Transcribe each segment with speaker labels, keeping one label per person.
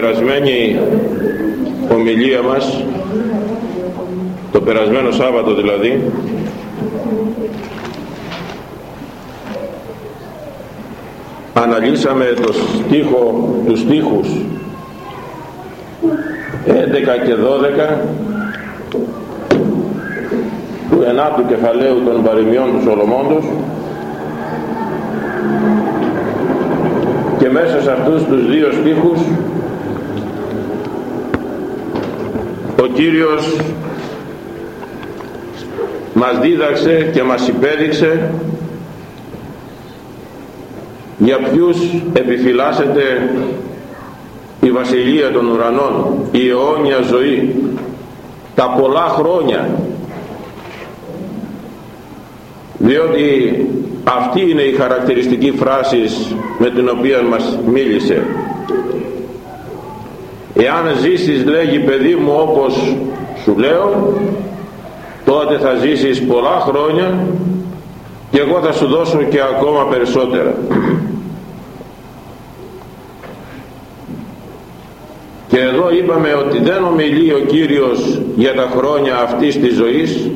Speaker 1: περασμένη ομιλία μας το περασμένο Σάββατο δηλαδή αναλύσαμε το στίχο, τους στίχους 11 και 12 του ενάτου κεφαλαίου των παροιμιών του Σολομώντος και μέσα σε αυτούς τους δύο στίχους ο Κύριος μας δίδαξε και μας υπέδειξε για ποιους επιφυλάσσεται η βασιλεία των ουρανών η αιώνια ζωή τα πολλά χρόνια. Διότι αυτή είναι η χαρακτηριστική φράσης με την οποία μας μίλησε εάν ζήσεις λέγει παιδί μου όπως σου λέω τότε θα ζήσεις πολλά χρόνια και εγώ θα σου δώσω και ακόμα περισσότερα. Και εδώ είπαμε ότι δεν ομιλεί ο Κύριος για τα χρόνια αυτής της ζωής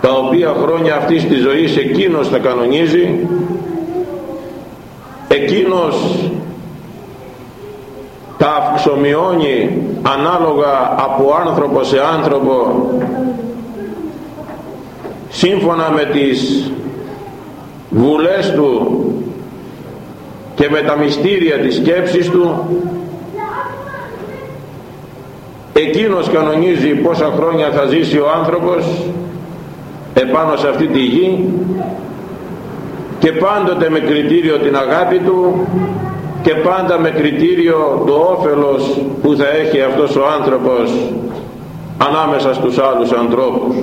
Speaker 1: τα οποία χρόνια αυτής της ζωής εκείνος θα κανονίζει εκείνος τα αυξομειώνει ανάλογα από άνθρωπο σε άνθρωπο σύμφωνα με τις βουλές του και με τα μυστήρια της σκέψης του εκείνος κανονίζει πόσα χρόνια θα ζήσει ο άνθρωπος επάνω σε αυτή τη γη και πάντοτε με κριτήριο την αγάπη του και πάντα με κριτήριο το όφελος που θα έχει αυτός ο άνθρωπος ανάμεσα στους άλλους ανθρώπους.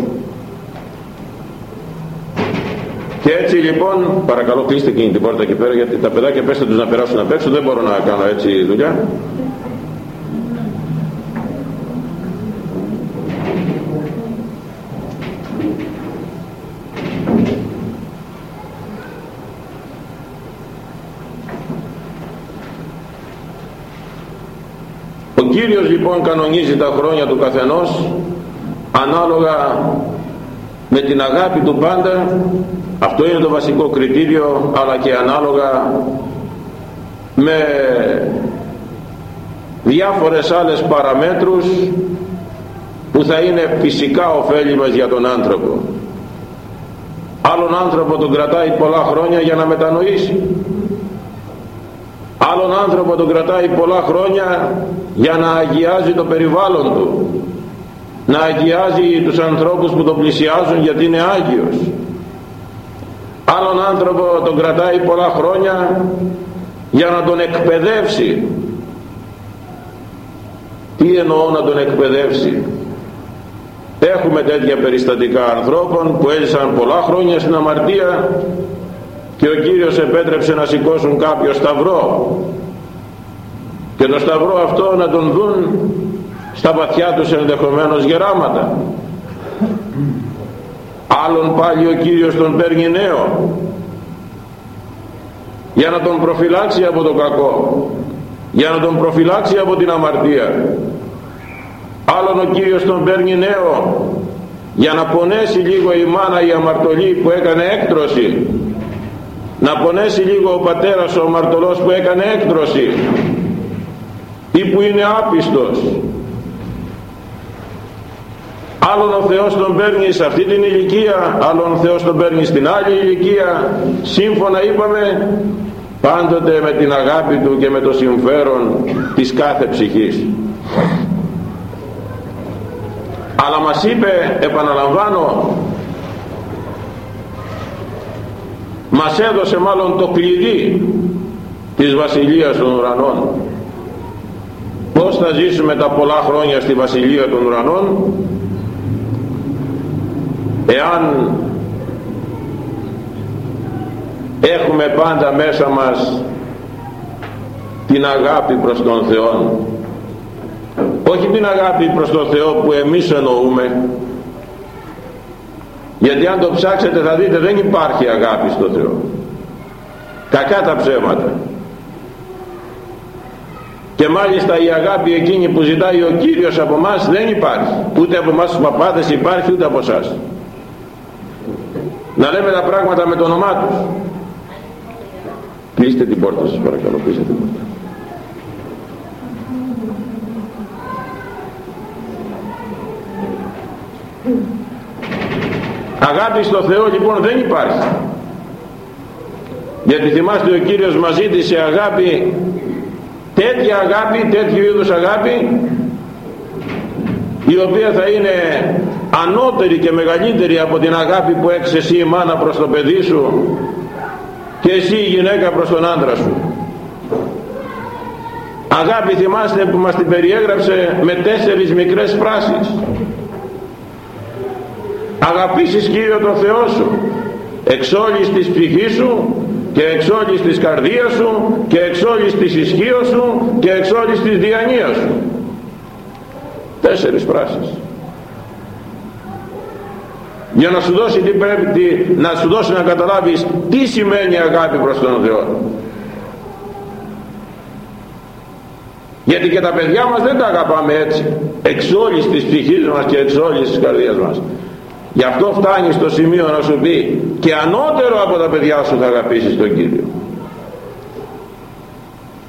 Speaker 1: Και έτσι λοιπόν παρακαλώ κλείστε εκείνη την πόρτα εκεί πέρα γιατί τα παιδάκια πέστε τους να περάσουν απ' έξω δεν μπορώ να κάνω έτσι δουλειά Κύριος λοιπόν κανονίζει τα χρόνια του καθενός ανάλογα με την αγάπη του πάντα. Αυτό είναι το βασικό κριτήριο αλλά και ανάλογα με διάφορες άλλες παραμέτρους που θα είναι φυσικά ωφέλιμες για τον άνθρωπο. Άλλον άνθρωπο τον κρατάει πολλά χρόνια για να μετανοήσει. Άλλον άνθρωπο τον κρατάει πολλά χρόνια για να αγιάζει το περιβάλλον του να αγιάζει τους ανθρώπους που τον πλησιάζουν γιατί είναι Άγιος. Άλλον άνθρωπο τον κρατάει πολλά χρόνια για να τον εκπαιδεύσει. Τι εννοώ να τον εκπαιδεύσει; Έχουμε τέτοια περιστατικά ανθρώπων που έζησαν πολλά χρόνια στην αμαρτία και ο Κύριος επέτρεψε να σηκώσουν κάποιο σταυρό και το σταυρό αυτό να τον δουν στα βαθιά τους ενδεχομένως γεράματα. Άλλον πάλι ο Κύριος τον παίρνει νέο για να τον προφυλάξει από το κακό για να τον προφυλάξει από την αμαρτία. Άλλον ο Κύριος τον παίρνει νέο για να πονέσει λίγο η μάνα η αμαρτωλή που έκανε έκτρωση. Να πονέσει λίγο ο πατέρας ο αμαρτωλός που έκανε έκτρωση ή που είναι άπιστος. Άλλον ο Θεός τον παίρνει σε αυτή την ηλικία άλλον ο Θεός τον παίρνει στην άλλη ηλικία. Σύμφωνα είπαμε πάντοτε με την αγάπη του και με το συμφέρον της κάθε ψυχής. Αλλά μας είπε επαναλαμβάνω μας έδωσε μάλλον το κλειδί της Βασιλείας των Ουρανών πως θα ζήσουμε τα πολλά χρόνια στη Βασιλεία των Ουρανών εάν έχουμε πάντα μέσα μας την αγάπη προς τον Θεό όχι την αγάπη προς τον Θεό που εμείς εννοούμε γιατί αν το ψάξετε θα δείτε δεν υπάρχει αγάπη στο Θεό. Κακά τα ψέματα και μάλιστα η αγάπη εκείνη που ζητάει ο Κύριος από μας δεν υπάρχει. Ούτε από εμάς τους παπάδες υπάρχει ούτε από εσάς. Να λέμε τα πράγματα με το όνομά τους. Κλείστε την πόρτα σας παρακαλώ κλείστε την πόρτα. Αγάπη στο Θεό λοιπόν δεν υπάρχει. Γιατί θυμάστε ο Κύριος μας ζήτησε αγάπη τέτοια αγάπη, τέτοιου είδους αγάπη η οποία θα είναι ανώτερη και μεγαλύτερη από την αγάπη που έχεις εσύ η μάνα προς το παιδί σου και εσύ η γυναίκα προς τον άντρα σου. Αγάπη θυμάστε που μας την περιέγραψε με τέσσερις μικρές φράσεις. Αγαπήσεις Κύριο τον Θεό σου εξ όλης της ψυχής σου και εξ όλης της καρδίας σου και εξ όλης της ισχύως σου και εξ όλης της διανοίας σου. Τέσσερις φράσεις. Για να σου δώσει τι πρέπει, να σου δώσει να καταλάβεις τι σημαίνει αγάπη προς τον Θεό. Γιατί και τα παιδιά μας δεν τα αγαπάμε έτσι. Εξ όλης της ψυχής μας και εξ όλης της καρδίας μας γι' αυτό φτάνεις στο σημείο να σου πει και ανώτερο από τα παιδιά σου θα αγαπήσεις τον Κύριο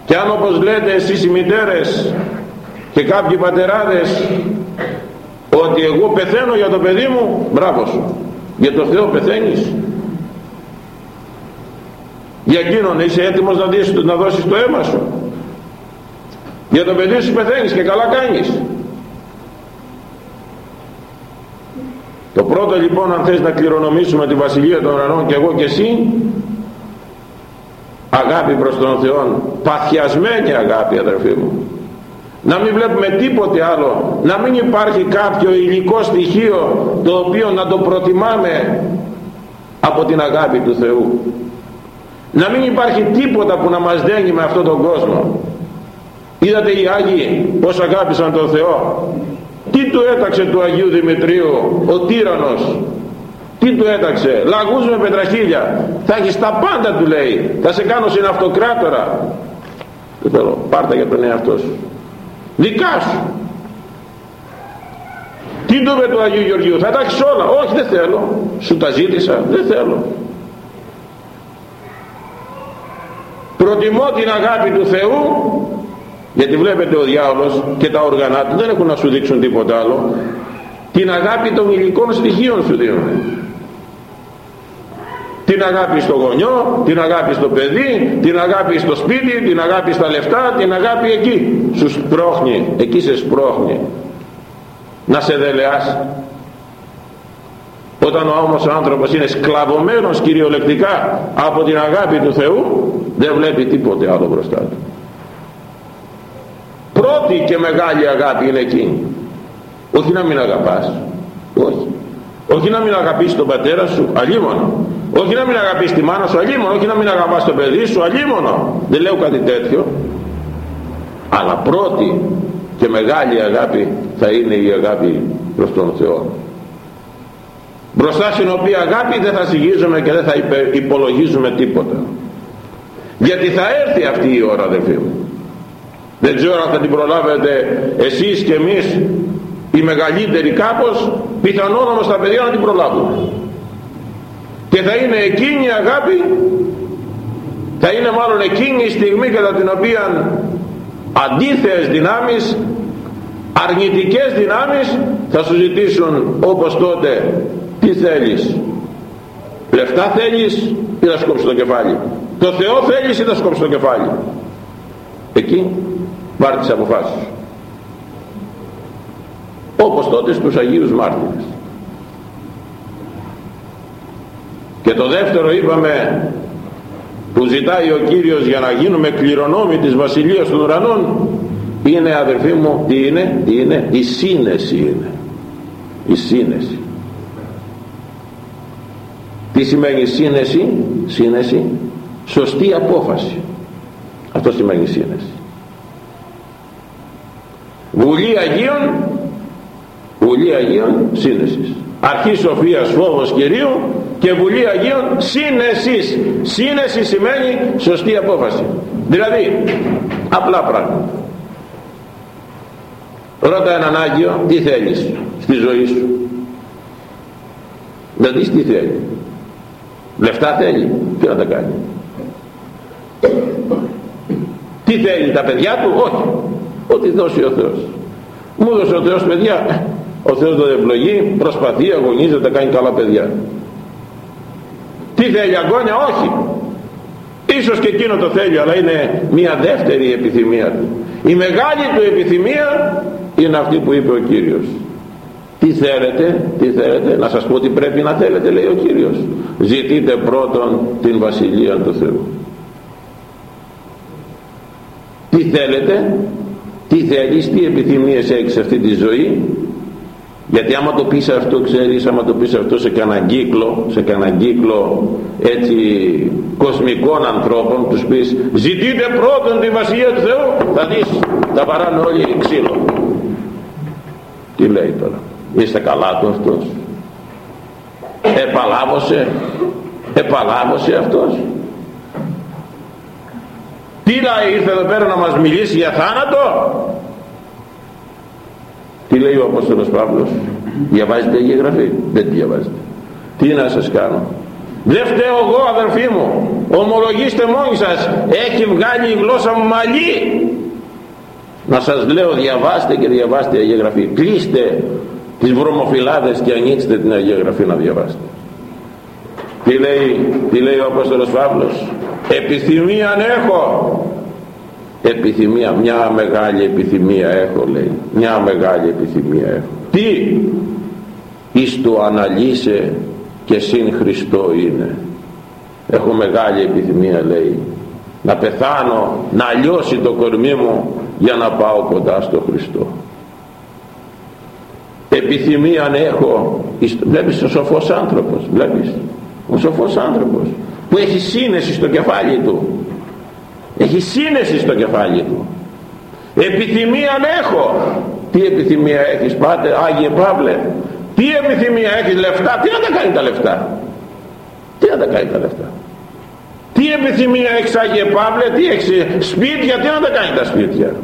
Speaker 1: και αν όπως λέτε εσείς οι μητέρες και κάποιοι πατεράδες ότι εγώ πεθαίνω για το παιδί μου μπράβο σου. Για το Θεό πεθαίνεις για εκείνον είσαι έτοιμος να, δεις, να δώσεις το αίμα σου. Για το παιδί σου πεθαίνεις και καλά κάνεις το πρώτο λοιπόν αν θες να κληρονομήσουμε τη Βασιλεία των Ουρανών και εγώ και εσύ αγάπη προς τον Θεό παθιασμένη αγάπη αδερφοί μου. Να μην βλέπουμε τίποτε άλλο να μην υπάρχει κάποιο υλικό στοιχείο το οποίο να το προτιμάμε από την αγάπη του Θεού. Να μην υπάρχει τίποτα που να μας δένει με αυτόν τον κόσμο. Είδατε οι Άγιοι πως αγάπησαν τον Θεό τι του έταξε του Αγίου Δημητρίου ο τύρανος; Τι του έταξε; Λαγούς με πετραχίλια. Θα έχεις τα πάντα του λέει. Θα σε κάνω σε αυτοκράτορα δεν θέλω. Πάρτα για τον εαυτό σου. Δικά σου. Τι το με του Αγίου Γεωργίου; Θα τα έχεις όλα. Όχι δεν θέλω. Σου τα ζήτησα. Δεν θέλω. Προτιμώ την αγάπη του Θεού γιατί βλέπετε ο διάολος και τα οργανά του δεν έχουν να σου δείξουν τίποτα άλλο την αγάπη των υλικών στοιχείων σου δίνουν την αγάπη στο γονιό, την αγάπη στο παιδί, την αγάπη στο σπίτι, την αγάπη στα λεφτά, την αγάπη εκεί. Σου σπρώχνει, εκεί σε σπρώχνει. Να σε δελεάσει. Όταν ο όμως ο άνθρωπος είναι σκλαβωμένος κυριολεκτικά από την αγάπη του Θεού, δεν βλέπει τίποτε άλλο μπροστά του. Πρώτη και μεγάλη αγάπη είναι εκείνη. Όχι να μην αγαπάς. Όχι. Όχι να μην αγαπήσεις τον πατέρα σου, αλλήμον όχι να μην αγαπείς τη μάνα σου αλίμονο όχι να μην αγαπάς το παιδί σου αλίμονο δεν λέω κάτι τέτοιο. Αλλά πρώτη και μεγάλη αγάπη θα είναι η αγάπη προς τον Θεό. Μπροστά στην οποία αγάπη δεν θα συγγίζουμε και δεν θα υπολογίζουμε τίποτα. Γιατί θα έρθει αυτή η ώρα αδελφοί μου δεν ξέρω αν θα την προλάβετε εσείς και εμείς οι μεγαλύτεροι κάπως πιθανόν όμως τα παιδιά να την προλάβουν. Και θα είναι εκείνη η αγάπη θα είναι μάλλον εκείνη η στιγμή κατά την οποία αντίθεες δυνάμεις αρνητικές δυνάμεις θα σου ζητήσουν όπως τότε τι θέλεις. Λεφτά θέλεις ή θα σκόψεις το κεφάλι. Το Θεό θέλεις ή θα σκόψεις το κεφάλι εκεί πάρει τις αποφάσεις. Όπως τότε στους Αγίους Μάρτυρες. Και το δεύτερο είπαμε που ζητάει ο Κύριος για να γίνουμε κληρονόμοι της Βασιλείας των Ουρανών είναι αδερφοί μου τι είναι, τι είναι η σύνεση είναι. Η σύνεση τι σημαίνει σύνεση; Σύνεση σωστή απόφαση αυτό σημαίνει σύνεση Βουλή Αγίων Βουλή Αγίων σύνεσης αρχή σοφίας φόβος Κυρίου και Βουλή Αγίων σύνεσης. Σύνεση σημαίνει σωστή απόφαση. Δηλαδή απλά πράγματα. Ρώτα έναν Άγιο τι θέλεις στη ζωή σου. Να δεις τι θέλει. Λεφτά θέλει. Τι να τα κάνει τι θέλει τα παιδιά του όχι. Ό,τι δώσει ο Θεός. Μου δώσε ο Θεός παιδιά. Ο Θεός τον ευλογεί προσπαθεί αγωνίζεται κάνει καλά παιδιά. Τι θέλει αγώνια όχι. Ίσως και εκείνο το θέλει αλλά είναι μια δεύτερη επιθυμία του. Η μεγάλη του επιθυμία είναι αυτή που είπε ο Κύριος. Τι θέλετε, τι θέλετε, να σας πω τι πρέπει να θέλετε λέει ο Κύριος. Ζητείτε πρώτον την Βασιλεία του Θεού τι θέλετε τι θέλεις, τι επιθυμίες έχεις σε αυτή τη ζωή; Γιατί άμα το πεις αυτό ξέρεις άμα το πεις αυτό σε κανέναν κύκλο σε κανέναν κύκλο έτσι κοσμικών ανθρώπων τους πεις ζητείτε πρώτον τη Βασιλεία του Θεού θα δεις θα παράνε όλοι ξύλο τι λέει τώρα είστε καλά του αυτός επαλάβωσε επαλάβωσε αυτός τι λέει ήρθε εδώ πέρα να μας μιλήσει για θάνατο. Τι λέει ο Απόστολος Παύλος; Διαβάζετε η Γραφή δεν τη διαβάζετε. Τι να σας κάνω; Δεν φταίω εγώ αδερφοί μου. Ομολογήστε μόνοι σας. Έχει βγάλει η γλώσσα μου μαλλί. Να σας λέω διαβάστε και διαβάστε η Αγία Γραφή κλείστε τις βρωμοφυλάδες και ανοίξτε την Αγία Γραφή να διαβάσετε. Τι λέει, τι λέει ο Απόστολος Παύλος; Επιθυμία έχω. Επιθυμία μια μεγάλη επιθυμία έχω λέει. Μια μεγάλη επιθυμία έχω. Τι; Εις το αναλύσε και συν Χριστό είναι. Έχω μεγάλη επιθυμία λέει. Να πεθάνω να λιώσει το κορμί μου για να πάω κοντά στο Χριστό. Επιθυμία έχω. Βλέπεις ο σοφός άνθρωπος βλέπεις. Ο σοφός άνθρωπος που έχει σύνεση στο κεφάλι του. Έχει σύνεση στο κεφάλι του. Επιθυμία έχω τι επιθυμία έχεις πάτε Άγιε Παύλε; Τι επιθυμία έχεις λεφτά; Τι να τα κάνει τα λεφτά; Τι να τα κάνει τα λεφτά; Τι επιθυμία έχεις Άγιε Παύλε; Τι έχεις σπίτια; Τι να τα κάνει τα σπίτια;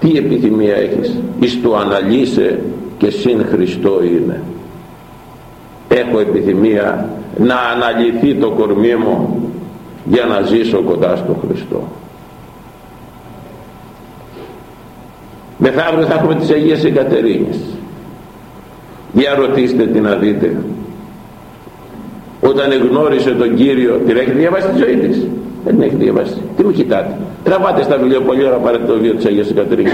Speaker 1: Τι επιθυμία έχεις; Εις το αναλύσε και συν Χριστό είναι έχω επιθυμία να αναλυθεί το κορμί μου για να ζήσω κοντά στο Χριστό. Μεθαύριο θα έχουμε τις Αγίες Εγκατερίνες για ρωτήστε τι να δείτε. Όταν εγνώρισε τον Κύριο την έχει διαβάσει τη ζωή της; Δεν την έχει διαβάσει. Τι μου κοιτάτε τραβάτε στα βιβλία ώρα πάρετε το βιβλίο της Αγίας Εγκατερίνης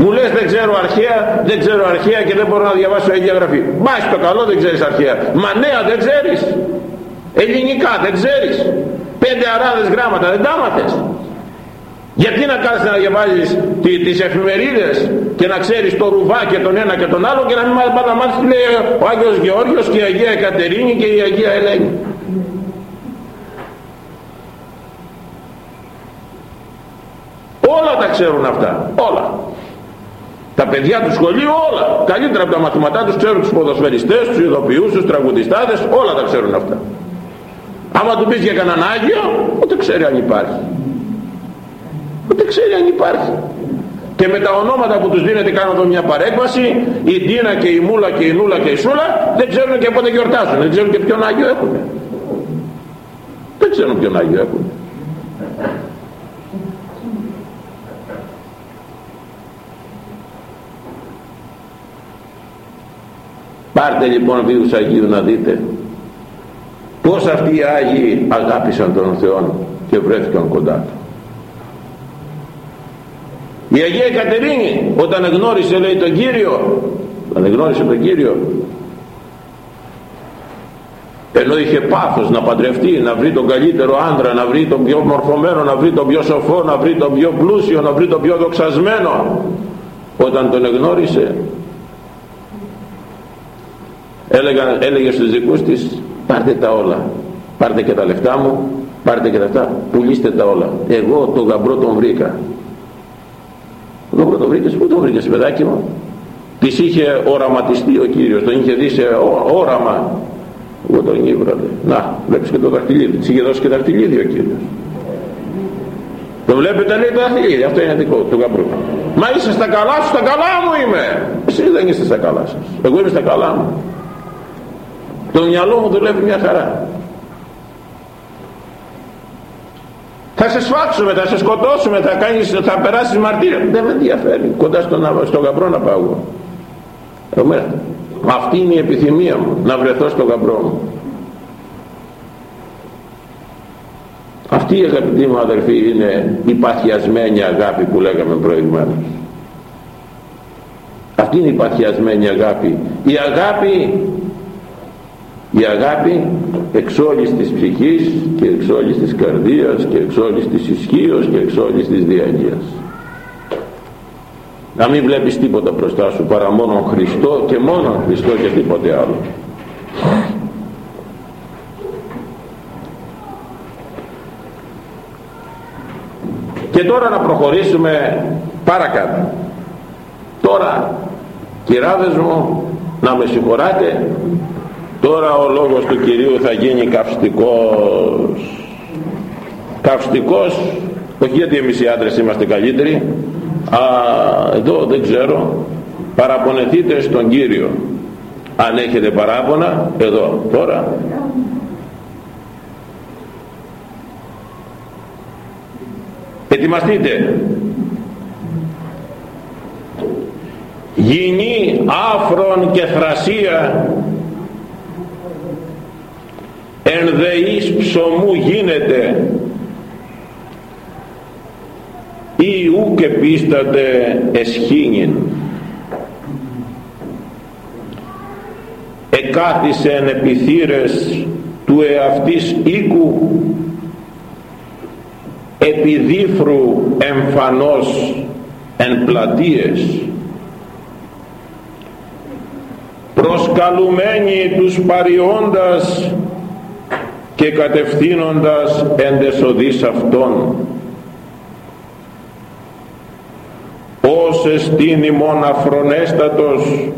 Speaker 1: μου λες δεν ξέρω αρχαία, δεν ξέρω αρχαία και δεν μπορώ να διαβάσω Αγία Γραφή. Μα το καλό δεν ξέρεις αρχαία. Μα νέα δεν ξέρεις. Ελληνικά δεν ξέρεις. Πέντε αράδες γράμματα δεν τα μάθες. Γιατί να κάνεις να διαβάζεις τις εφημερίδες και να ξέρεις το ρουβά και τον ένα και τον άλλο και να μην να μάθεις τι λέει ο Άγιος Γεώργιος και η Αγία Εκατερίνη και η Αγία Ελένη. Όλα τα ξέρουν αυτά. Όλα. Τα παιδιά του σχολείου όλα. Καλύτερα από τα μαθηματά τους ξέρουν τους ποδοσφαιριστές, τους ειδοποιούς, τους τραγουδιστάδες, όλα τα ξέρουν αυτά. Άμα του πεις για κανέναν Άγιο, ούτε ξέρει αν υπάρχει. Ούτε ξέρει αν υπάρχει. Και με τα ονόματα που τους δίνετε κάνω εδώ μια παρέκβαση, η Ντίνα και η Μούλα και η Νούλα και η Σούλα, δεν ξέρουν και πότε γιορτάζουν, δεν ξέρουν και ποιον Άγιο έχουν. Δεν ξέρουν ποιον Άγιο έχουν. Πάρτε λοιπόν βίους Αγίου να δείτε πως αυτοί οι Άγιοι αγάπησαν τον Θεό και βρέθηκαν κοντά του. Η Αγία Κατερίνη όταν εγνώρισε λέει τον Κύριο όταν εγνώρισε τον Κύριο ενώ είχε πάθος να παντρευτεί, να βρει τον καλύτερο άντρα, να βρει τον πιο μορφωμένο, να βρει τον πιο σοφό, να βρει τον πιο πλούσιο, να βρει τον πιο δοξασμένο όταν τον εγνώρισε έλεγα, έλεγε στους δικούς της πάρτε τα όλα πάρτε και τα λεφτά μου πάρτε και τα αυτά πουλήστε τα όλα εγώ τον γαμπρό τον βρήκα. Τον γαμπρό τον βρήκες πού τον βρήκες παιδάκι μου; Της είχε οραματιστεί ο Κύριος τον είχε δει σε όραμα. Εγώ τον ήβραδε να βλέπεις και το δαχτυλίδι της είχε δώσει και δαχτυλίδι ο Κύριος. Το βλέπετε λέει το αθλίδι αυτό είναι δικό του γαμπρού μα είσαι στα καλά σου στα καλά μου είμαι. Εσύ δεν είστε στα καλά σας. Εγώ είμαι στα καλά μου το μυαλό μου δουλεύει μια χαρά θα σε σφάξουμε, θα σε σκοτώσουμε, θα, κάνεις, θα περάσεις μαρτύρια. Δεν με ενδιαφέρει. Κοντά στον, στο γαμπρό να πάω εγώ. Αυτή είναι η επιθυμία μου, να βρεθώ στο γαμπρό μου. Αυτή η αγαπητή μου αδερφή είναι η παθιασμένη αγάπη που λέγαμε προηγουμένως. Αυτή είναι η παθιασμένη αγάπη. Η αγάπη η αγάπη εξ όλης της ψυχής και εξ όλης της καρδίας και εξ όλης της ισχύως και εξ όλης της διανοίας. Να μην βλέπεις τίποτα μπροστά σου παρά μόνο Χριστό και μόνο Χριστό και τίποτε άλλο. Και τώρα να προχωρήσουμε παρακάτω. Τώρα κυράδες μου να με συγχωράτε τώρα ο λόγος του Κυρίου θα γίνει καυστικός. Καυστικός όχι γιατί εμείς οι άντρες είμαστε καλύτεροι α, εδώ δεν ξέρω παραπονεθείτε στον Κύριο. Αν έχετε παράπονα εδώ τώρα. Ετοιμαστείτε. Γινή άφρον και θρασία εν δεής ψωμού γίνεται. Ή ουκ επίσταται εσχήνιν. Εκάθισεν επιθύρες του εαυτής οίκου επιδίφρου εμφανός εν πλατείες. Προσκαλουμένοι τους παριόντας και κατευθύνοντας εντεσοδείς αυτών. Ως εστίν ημών αφρονέστατος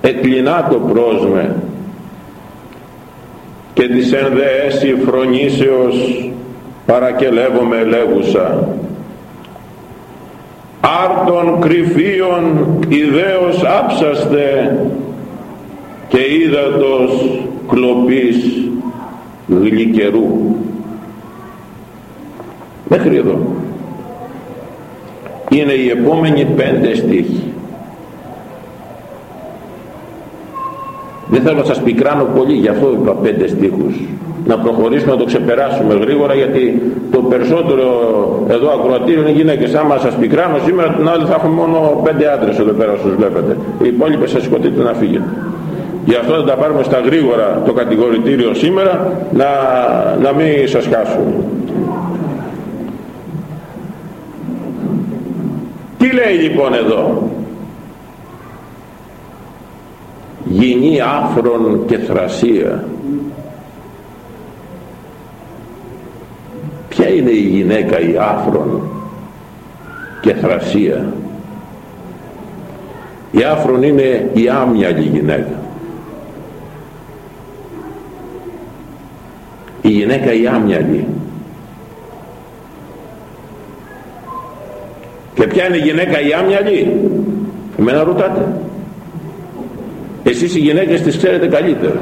Speaker 1: εκλεινά το πρόσμε και της ενδεέσι φρονήσεως παρακελεύομαι λέγουσα άρτων κρυφίων ιδέως άψαστε και είδατος κλοπής γλυκερού μέχρι εδώ. Είναι οι επόμενοι πέντε στίχοι δεν θέλω να σας πικράνω πολύ γι' αυτό είπα πέντε στίχους. Να προχωρήσουμε να το ξεπεράσουμε γρήγορα γιατί το περισσότερο εδώ ακροατήριο είναι γυναίκες. Άμα σας πικράνω σήμερα την άλλη θα έχουμε μόνο πέντε άντρες εδώ πέρα όσους βλέπετε. Οι υπόλοιπες σας σκοτείτε να φύγετε Γι' αυτό θα τα πάρουμε στα γρήγορα το κατηγορητήριο σήμερα να, να μην σας χάσουν. Τι λέει λοιπόν εδώ; Γινή άφρον και θρασία. Ποια είναι η γυναίκα η άφρον και θρασία; Η άφρον είναι η άμυαλη γυναίκα. Η γυναίκα η άμυαλη. Και ποια είναι η γυναίκα η άμυαλη; Εμένα ρωτάτε. Εσείς οι γυναίκες τις ξέρετε καλύτερα.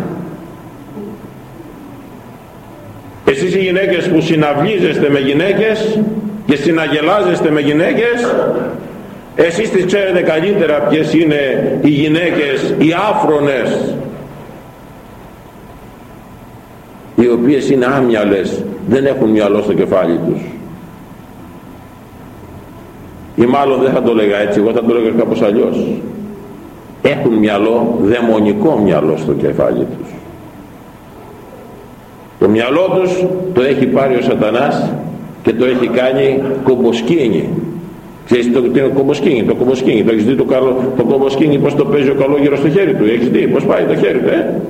Speaker 1: Εσείς οι γυναίκες που συναυλίζεστε με γυναίκες και συναγελάζεστε με γυναίκες εσείς τις ξέρετε καλύτερα ποιες είναι οι γυναίκες οι άφρονες οι οποίες είναι άμυαλες δεν έχουν μυαλό στο κεφάλι τους. Ή μάλλον δεν θα το λέγα έτσι εγώ θα το λέγα κάπως αλλιώς. Έχουν μυαλό δαιμονικό μυαλό στο κεφάλι τους. Το μυαλό τους το έχει πάρει ο σατανάς και το έχει κάνει κομποσκίνη Ξέρεις το, το κομποσκίνη, το κομποσκίνη, το έχεις δει το, καλό, το κομποσκίνη πως το παίζει ο καλόγερος στο χέρι του, έχεις δει πως πάει το χέρι του, ε;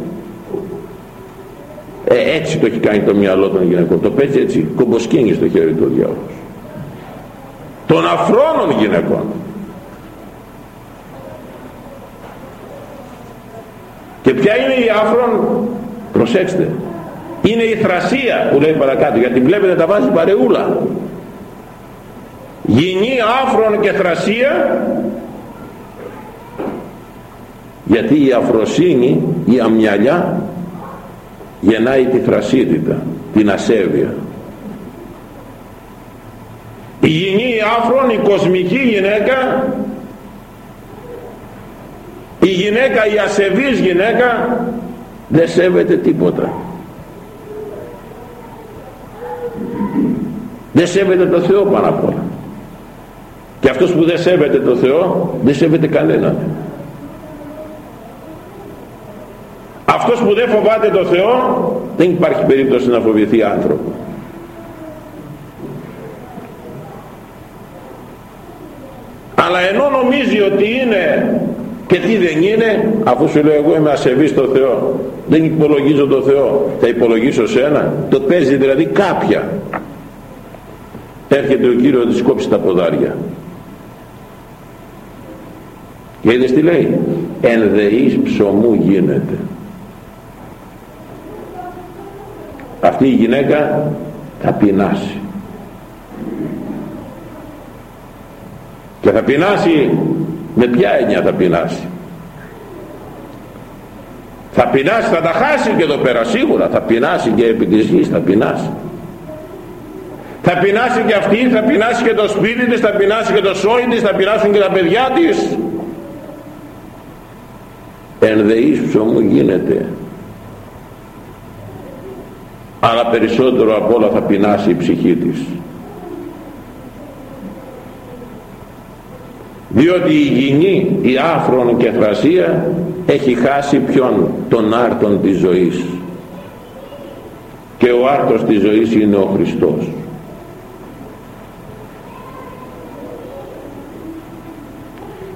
Speaker 1: Ε, έτσι το έχει κάνει το μυαλό των γυναικών. Το παίζει έτσι, κομποσκίνει στο χέρι του ο διάολος. Των αφρόνων γυναικών. Και ποια είναι η άφρον, προσέξτε, είναι η θρασία που λέει παρακάτω, γιατί βλέπετε τα βάζει παρεούλα. γυνή άφρον και θρασία γιατί η αφροσύνη η αμυαλιά γεννάει τη θρασίτητα την ασέβεια. Η γυνή άφρον η κοσμική γυναίκα η γυναίκα η ασεβής γυναίκα δεν σέβεται τίποτα. Δεν σέβεται το Θεό πάνω απ' όλα. Και αυτός που δεν σέβεται το Θεό δεν σέβεται κανέναν αυτός που δεν φοβάται το Θεό δεν υπάρχει περίπτωση να φοβηθεί άνθρωπος. Αλλά ενώ νομίζει ότι είναι και τι δεν είναι αφού σου λέω εγώ είμαι ασεβής στο Θεό δεν υπολογίζω το Θεό θα υπολογίσω σένα το παίζει δηλαδή κάποια έρχεται ο Κύριος να της κόψει τα ποδάρια. Και είδες τι λέει; Ενδεής ψωμού γίνεται αυτή η γυναίκα θα πεινάσει. Και θα πεινάσει με ποια έννοια θα πεινάσει; Θα πεινάσει θα τα χάσει και εδώ πέρα σίγουρα. Θα πεινάσει και επί της γης θα πεινάσει. Θα πεινάσει και αυτή θα πεινάσει και το σπίτι της θα πεινάσει και το σόι της θα πεινάσουν και τα παιδιά της. Εν ψωμού γίνεται αλλά περισσότερο απ' όλα θα πεινάσει η ψυχή της. Διότι η γυνή η άφρον και θρασία έχει χάσει ποιον; Τον άρτον της ζωής. Και ο άρτος της ζωής είναι ο Χριστός.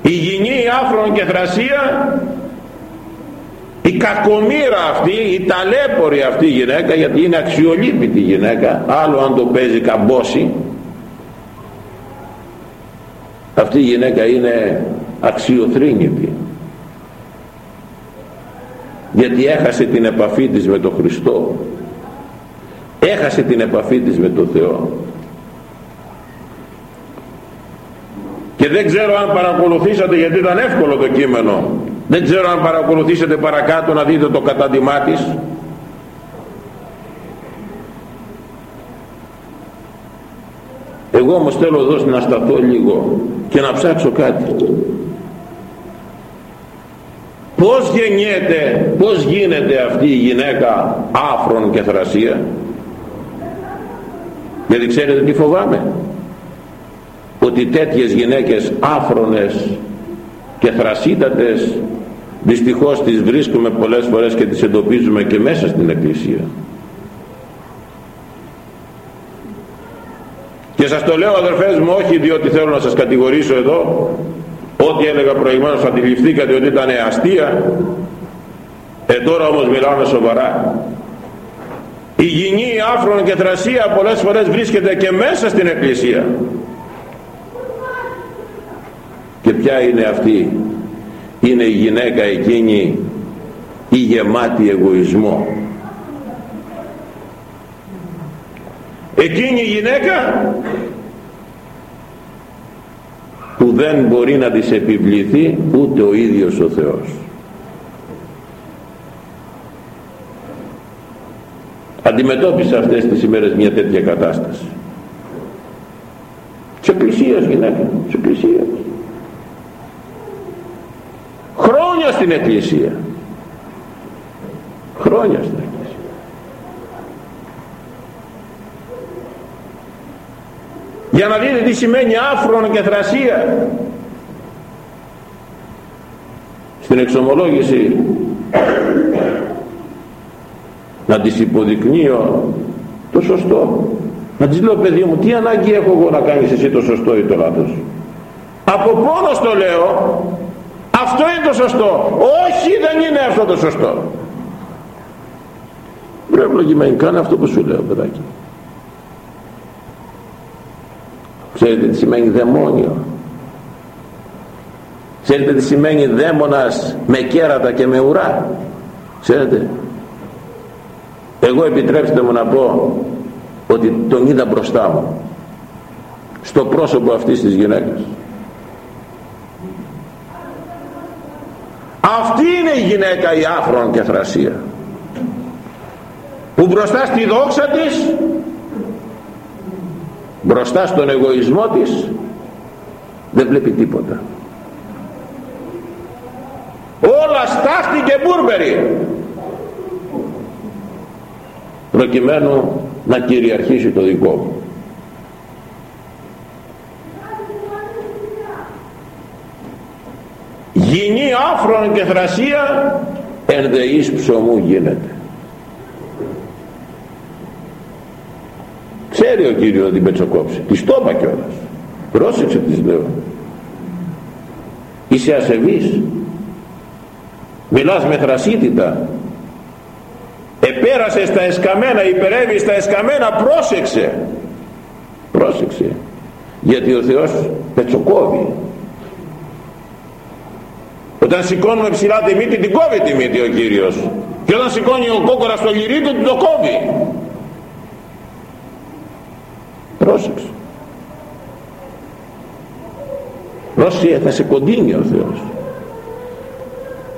Speaker 1: Η γυνή η άφρον και θρασία η κακομήρα αυτή η ταλέπορη αυτή η γυναίκα γιατί είναι αξιολύπητη γυναίκα άλλο αν το παίζει καμπόση αυτή η γυναίκα είναι αξιοθρύνητη. Γιατί έχασε την επαφή της με τον Χριστό. Έχασε την επαφή της με τον Θεό. Και δεν ξέρω αν παρακολουθήσατε γιατί ήταν εύκολο το κείμενο δεν ξέρω αν παρακολουθήσατε παρακάτω να δείτε το κατάντημά της. Εγώ όμως θέλω εδώ να σταθώ λίγο και να ψάξω κάτι. Πως γεννιέται πως γίνεται αυτή η γυναίκα άφρον και θρασία; Γιατί ξέρετε τι φοβάμαι; Ότι τέτοιες γυναίκες άφρονες και θρασίτατες δυστυχώς τις βρίσκουμε πολλές φορές και τις εντοπίζουμε και μέσα στην Εκκλησία. Και σας το λέω αδερφές μου όχι διότι θέλω να σας κατηγορήσω εδώ ό,τι έλεγα προηγουμένως αντιληφθήκατε ότι ήταν αστεία. Ε τώρα όμως μιλάμε σοβαρά. Η γυνή άφρον και θρασία πολλές φορές βρίσκεται και μέσα στην εκκλησία και ποια είναι αυτή; Είναι η γυναίκα εκείνη η γεμάτη εγωισμό. Εκείνη η γυναίκα που δεν μπορεί να της επιβληθεί ούτε ο ίδιος ο Θεός. Αντιμετώπισε αυτές τις ημέρες μια τέτοια κατάσταση. Της εκκλησίας γυναίκα της εκκλησίας χρόνια στην εκκλησία. Χρόνια στην εκκλησία. Για να δείτε τι σημαίνει άφρον και θρασία. Στην εξομολόγηση να της υποδεικνύω το σωστό. Να της λέω παιδί μου τι ανάγκη έχω εγώ να κάνεις εσύ το σωστό ή το λάθος. Από πόνος το λέω αυτό είναι το σωστό όχι δεν είναι αυτό το σωστό πρέπει λογικά κάνε αυτό που σου λέω παιδάκι Ξέρετε τι σημαίνει δαιμόνιο; Ξέρετε τι σημαίνει δαίμονας με κέρατα και με ουρά; Ξέρετε; Εγώ επιτρέψτε μου να πω ότι τον είδα μπροστά μου. στο πρόσωπο αυτής της γυναίκας αυτή είναι η γυναίκα η άφρον και θρασία που μπροστά στη δόξα της μπροστά στον εγωισμό της δεν βλέπει τίποτα. Όλα στάχτη και μπούρμπερι προκειμένου να κυριαρχήσει το δικό μου γυνή άφρον και θρασία εν δεής ψωμού γίνεται. Ξέρει ο Κύριος να την πετσοκόψει τη στόμα κιόλας. Πρόσεξε της λέω. Είσαι ασεβής. Μιλάς με θρασίτητα. Επέρασε στα εσκαμένα υπερεύει στα εσκαμένα. Πρόσεξε. Πρόσεξε. Γιατί ο Θεός πετσοκόβει όταν σηκώνουμε ψηλά τη μύτη την κόβει τη μύτη ο Κύριος. Και όταν σηκώνει ο κόκορας στο λυρί του το κόβει. Πρόσεξε. Πρόσεξε θα σε κοντίνει ο Θεός.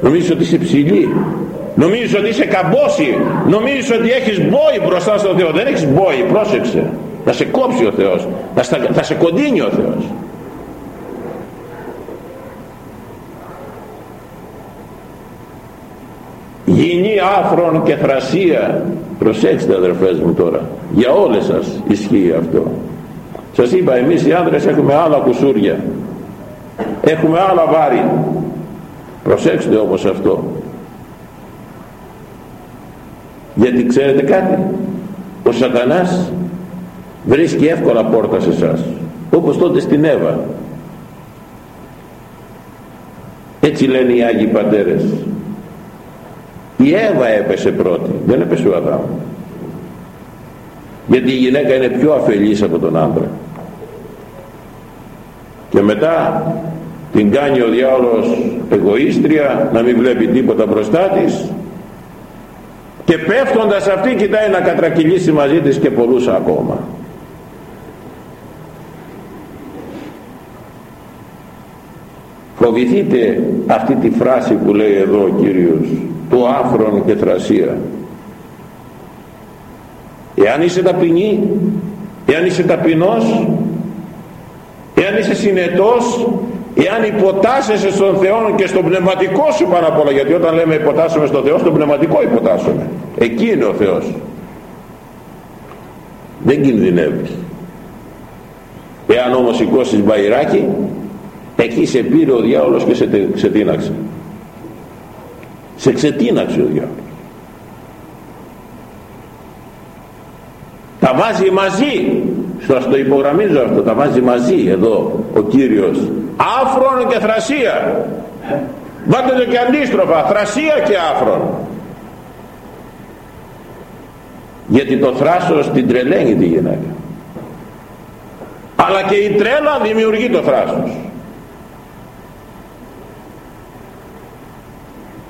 Speaker 1: Νομίζεις ότι είσαι ψηλή. Νομίζεις ότι είσαι καμπόση. Νομίζεις ότι έχεις μπόη μπροστά στον Θεό. Δεν έχεις μπόη πρόσεξε. Θα σε κόψει ο Θεός. Θα, θα σε κοντίνει ο Θεός γυνή άφρον και θρασία. Προσέξτε αδερφές μου τώρα. Για όλες σας ισχύει αυτό. Σας είπα εμείς οι άνδρες έχουμε άλλα κουσούρια. Έχουμε άλλα βάρη. Προσέξτε όμως αυτό. Γιατί ξέρετε κάτι; Ο σατανάς βρίσκει εύκολα πόρτα σε εσάς όπως τότε στην Εύα. Έτσι λένε οι Άγιοι Πατέρες η Εύα έπεσε πρώτη δεν έπεσε ο Αδάμ. Γιατί η γυναίκα είναι πιο αφελής από τον άντρα. Και μετά την κάνει ο διάολος εγωίστρια να μην βλέπει τίποτα μπροστά της. Και πέφτοντας αυτή κοιτάει να κατρακυλήσει μαζί της και πολλούς ακόμα. Φοβηθείτε αυτή τη φράση που λέει εδώ ο Κύριος του άφρον και θρασία. Εάν είσαι ταπεινή εάν είσαι ταπεινός εάν είσαι συνετός εάν υποτάσσεσαι στον Θεό και στον πνευματικό σου πάνω απ' όλα γιατί όταν λέμε υποτάσσουμε στον Θεό στον πνευματικό υποτάσσουμε εκεί είναι ο Θεός. Δεν κινδυνεύεις. Εάν όμως σηκώσεις μπαϊράκι εκεί σε πήρε ο διάολος και σε ξετίναξε σε ξετίναξε ο διάολος τα βάζει μαζί. Σας το υπογραμμίζω αυτό τα βάζει μαζί εδώ ο Κύριος. Άφρον και θρασία. Βάλτε το και αντίστροφα θρασία και άφρον. Γιατί το θράσος την τρελαίνει τη γυναίκα. Αλλά και η τρέλα δημιουργεί το θράσος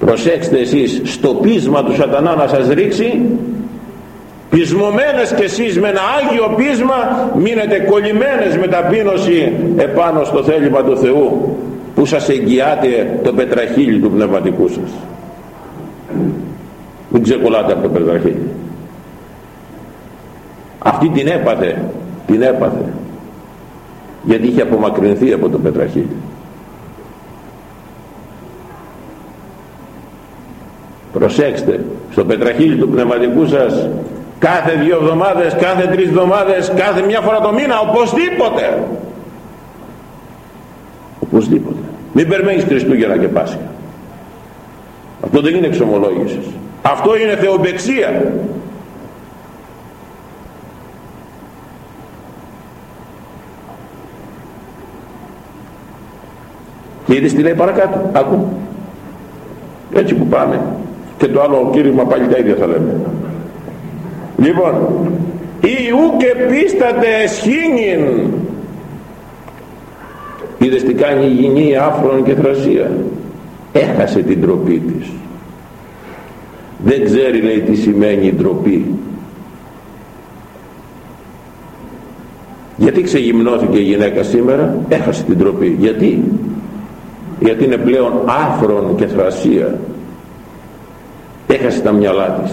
Speaker 1: προσέξτε εσείς στο πείσμα του σατανά να σας ρίξει πεισμωμένες και εσείς με ένα Άγιο πείσμα μείνετε κολλημένες με ταπείνωση επάνω στο θέλημα του Θεού που σας εγγυάται το πετραχύλι του πνευματικού σας. Μην ξεκολλάτε από το πετραχύλι. Αυτή την έπαθε την έπαθε γιατί είχε απομακρυνθεί από το πετραχύλι προσέξτε στο πετραχύλι του πνευματικού σας κάθε δύο εβδομάδες, κάθε τρεις εβδομάδες, κάθε μια φορά το μήνα, οπωσδήποτε. Οπωσδήποτε. Μην περιμένεις Χριστούγεννα και Πάσχα. Αυτό δεν είναι εξομολόγηση. Αυτό είναι θεομπεξία. Και είδες τι λέει παρακάτω. Άκου. Έτσι που πάμε. Και το άλλο κήρυγμα πάλι τα ίδια θα λέμε. Λοιπόν, ή και πίστατε εσχήνιν είδες τι κάνει η γυνή άφρον και θρασία. Έχασε την τροπή της. Δεν ξέρει λέει τι σημαίνει η ντροπή. Γιατί ξεγυμνώθηκε η γυναίκα σήμερα; Έχασε την τροπή γιατί; Γιατί είναι πλέον άφρον και θρασία έχασε τα μυαλά της.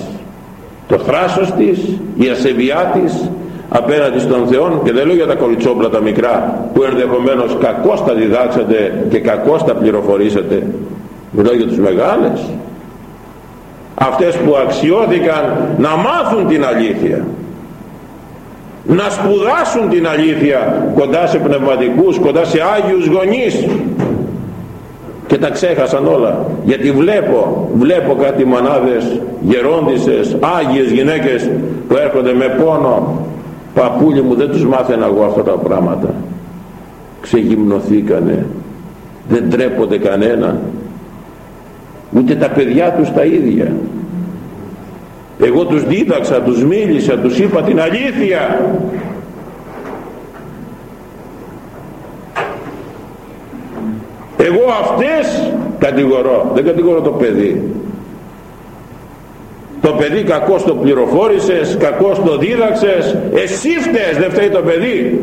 Speaker 1: Το θράσος της η ασεβιά της απέναντι στον Θεό και δεν λέω για τα κολυτσόπλα τα μικρά που ενδεχομένως κακώς τα διδάξατε και κακώς τα πληροφορήσατε. Μιλάω για τους μεγάλες. Αυτές που αξιώθηκαν να μάθουν την αλήθεια. Να σπουδάσουν την αλήθεια κοντά σε πνευματικούς, κοντά σε Άγιους γονείς και τα ξέχασαν όλα. Γιατί βλέπω, βλέπω κάτι μανάδες γερόντισες, Άγιες γυναίκες που έρχονται με πόνο. Παππούλοι μου δεν τους μάθαινα εγώ αυτά τα πράγματα. Ξεγυμνοθήκανε. Δεν τρέπονται κανένα ούτε τα παιδιά τους τα ίδια. Εγώ τους δίδαξα, τους μίλησα, τους είπα την αλήθεια εγώ αυτές κατηγορώ. Δεν κατηγορώ το παιδί. Το παιδί κακώς το πληροφόρησες κακώς το δίδαξες. Εσύ φταίς δεν φταίει το παιδί.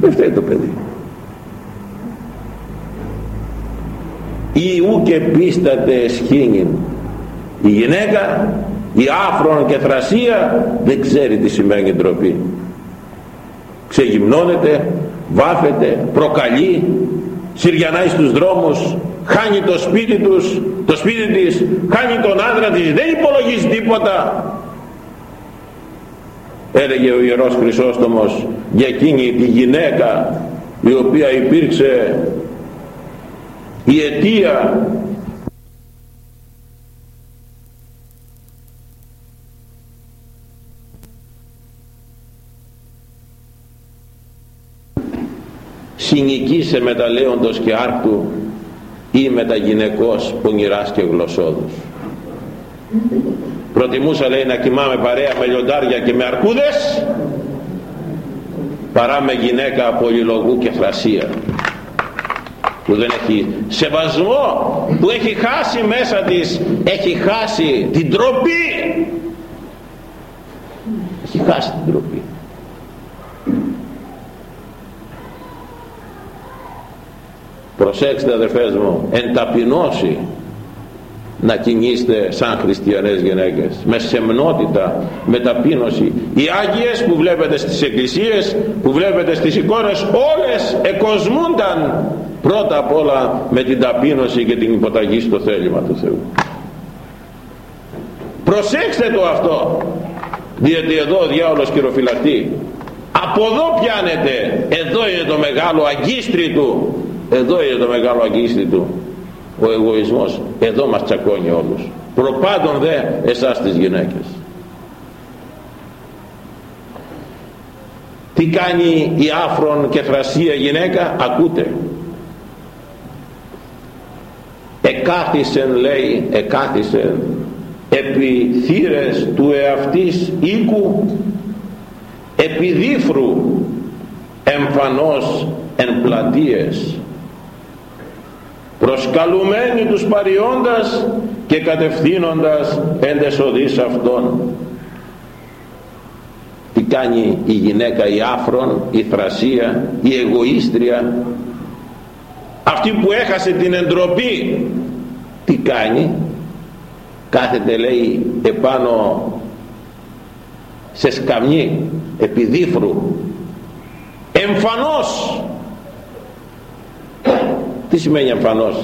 Speaker 1: Δεν φταίει το παιδί. Ή ου και πίστατε σχήνιν η γυναίκα η άφρον και θρασία δεν ξέρει τι σημαίνει ντροπή. Ξεγυμνώνεται βάφεται, προκαλεί συριανάει στους δρόμους χάνει το σπίτι τους το σπίτι της χάνει τον άντρα της δεν υπολογίζει τίποτα. Έλεγε ο Ιερός Χρυσόστομος για εκείνη τη γυναίκα η οποία υπήρξε η αιτία συνοικήσε με τα λέοντος και άρτου ή με τα γυναικός πονηράς και γλωσσόδους. Προτιμούσα λέει να κοιμάμαι παρέα με λιοντάρια και με αρκούδες παρά με γυναίκα πολυλογού και θρασία που δεν έχει σεβασμό που έχει χάσει μέσα της έχει χάσει την τροπή. Έχει χάσει την τροπή προσέξτε αδερφές μου εν ταπεινώσει να κινείστε σαν χριστιανές γυναίκες. Με σεμνότητα, με ταπείνωση. Οι Άγιες που βλέπετε στις εκκλησίες που βλέπετε στις εικόνες όλες εκοσμούνταν πρώτα απ' όλα με την ταπείνωση και την υποταγή στο θέλημα του Θεού. Προσέξτε το αυτό διότι εδώ ο διάολος κυροφυλακτεί από εδώ πιάνετε εδώ είναι το μεγάλο αγκίστρι του εδώ είναι το μεγάλο αγκίστη του ο εγωισμός. Εδώ μας τσακώνει όλους. Προπάντων δε εσάς τις γυναίκες. Τι κάνει η άφρον και θρασία γυναίκα ακούτε. Εκάθισεν λέει εκάθισεν επί θύρες του εαυτής οίκου επί δίφρου εμφανώς εν πλατείες προσκαλουμένοι τους παριώντας και κατευθύνοντας εντεσοδείς αυτών. Τι κάνει η γυναίκα η άφρον η θρασία η εγωίστρια. Αυτή που έχασε την εντροπή τι κάνει; Κάθεται λέει επάνω σε σκαμνί επιδίφρου. Εμφανώς τι σημαίνει εμφανώς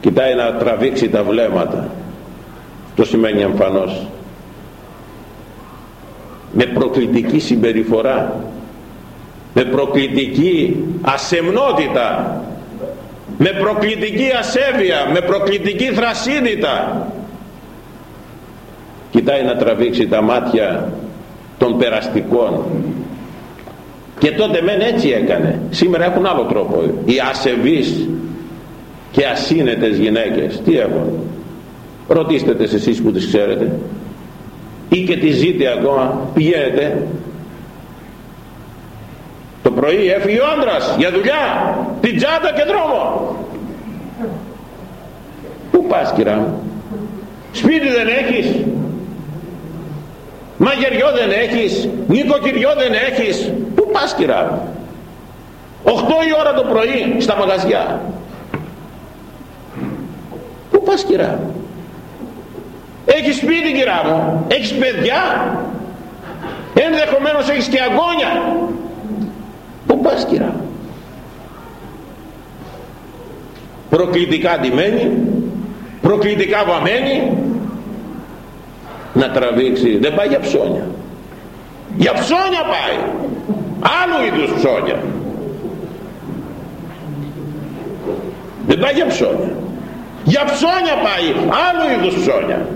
Speaker 1: κοιτάει να τραβήξει τα βλέμματα. Το σημαίνει εμφανώς με προκλητική συμπεριφορά. Με προκλητική ασεμνότητα. Με προκλητική ασέβεια. Με προκλητική θρασίδητα κοιτάει να τραβήξει τα μάτια των περαστικών και τότε μεν έτσι έκανε. Σήμερα έχουν άλλο τρόπο. Οι ασεβείς και ασύνετες γυναίκες τι έχουν; Ρωτήστε τες εσείς που τις ξέρετε. Ή και τις ζείτε ακόμα πηγαίνετε. Το πρωί έφυγε ο άντρας για δουλειά την τσάντα και δρόμο. Πού πας κυρά μου; Σπίτι δεν έχεις; Μαγεριό δεν έχεις νοικοκυριό δεν έχεις. Πού πας κυρά; 8 η ώρα το πρωί στα μαγαζιά. Πού πας κυρά; Έχεις σπίτι κυρά μου. Έχεις παιδιά. Ενδεχομένως έχεις και αγώνια. Πού πας κυρά; Προκλητικά ντυμένη προκλητικά βαμμένη να τραβήξει. Δεν πάει για ψώνια. Για ψώνια πάει. Άλλου είδους ψώνια. Δεν πάει για ψώνια. Για ψώνια πάει. Άλλου είδους ψώνια.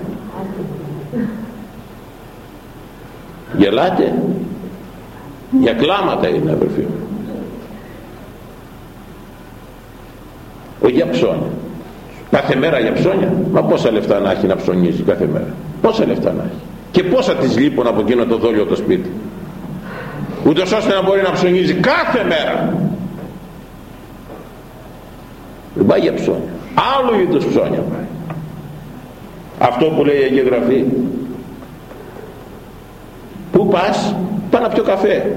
Speaker 1: Γελάτε. Για κλάματα είναι αδερφοί μου. Ο για ψώνια. Κάθε μέρα για ψώνια. Μα πόσα λεφτά να έχει να ψωνίζει κάθε μέρα πόσα λεφτά να έχει; Και πόσα της λείπουν από εκείνο το δόλιο το σπίτι; Ούτως ώστε να μπορεί να ψωνίζει κάθε μέρα. Δεν πάει για ψώνια άλλου είδους ψώνια πάει. Αυτό που λέει η Αγία Γραφή. Πού πας πά να πιω καφέ.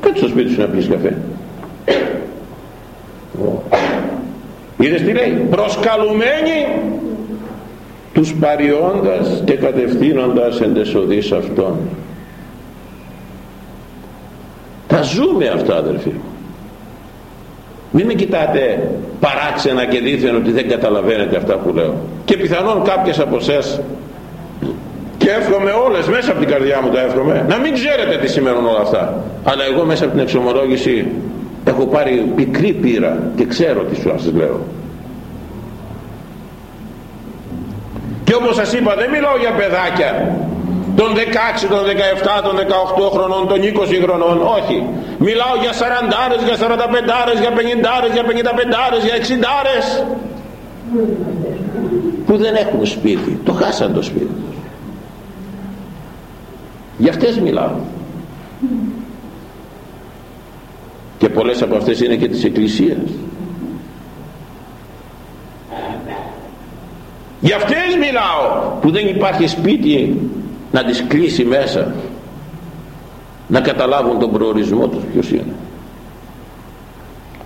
Speaker 1: Κάτσε στο σπίτι σου να πεις καφέ. Είδες τι λέει; Προσκαλουμένοι τους παριώντας και κατευθύνοντας εν τεσοδείς αυτών. Τα ζούμε αυτά αδερφοί μου. Μην με κοιτάτε παράξενα και δίθεν ότι δεν καταλαβαίνετε αυτά που λέω. Και πιθανόν κάποιες από εσές και εύχομαι όλες μέσα από την καρδιά μου τα εύχομαι να μην ξέρετε τι σημαίνουν όλα αυτά. Αλλά εγώ μέσα από την εξομολόγηση έχω πάρει πικρή πείρα και ξέρω τι σου σας λέω και όπως σας είπα δεν μιλάω για παιδάκια των 16, των 17, των 18 χρονών, των 20 χρονών, όχι. Μιλάω για 40, για 45, για 50, για 55, για 60 που δεν έχουν σπίτι, το χάσαν το σπίτι τους. Για αυτές μιλάω. Και πολλές από αυτές είναι και της Εκκλησίας. Για αυτές μιλάω που δεν υπάρχει σπίτι να τις κλείσει μέσα να καταλάβουν τον προορισμό τους ποιος είναι.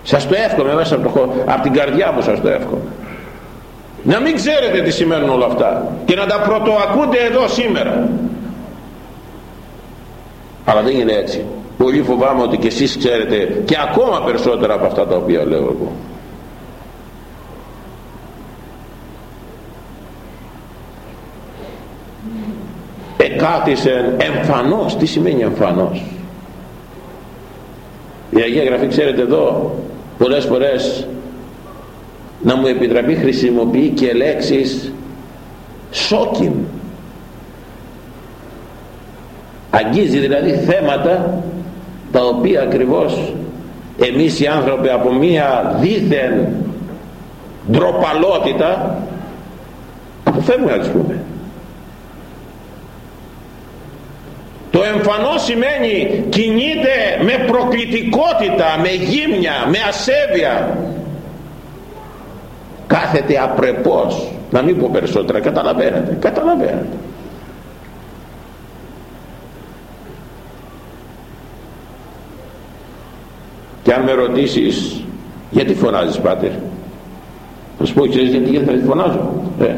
Speaker 1: Σας το εύχομαι μέσα από, το, από την καρδιά μου σας το εύχομαι. Να μην ξέρετε τι σημαίνουν όλα αυτά και να τα πρωτοακούνται εδώ σήμερα. Αλλά δεν είναι έτσι. Πολύ φοβάμαι ότι και εσείς ξέρετε και ακόμα περισσότερα από αυτά τα οποία λέω εγώ εκάθισεν εμφανώς. Τι σημαίνει εμφανώς; Η Αγία Γραφή ξέρετε εδώ πολλές φορές να μου επιτραπεί χρησιμοποιεί και λέξεις σόκιν αγγίζει δηλαδή θέματα τα οποία ακριβώς εμείς οι άνθρωποι από μία δίθεν ντροπαλότητα αποφεύγουμε να τις πούμε το εμφανό σημαίνει κινείται με προκλητικότητα με γύμνια, με ασέβεια. Κάθεται απρεπώς να μην πω περισσότερα καταλαβαίνετε καταλαβαίνετε. Και αν με ρωτήσεις γιατί φωνάζεις πάτερ; Θα σου πω ξέρεις γιατί, γιατί θα φωνάζω; Ε.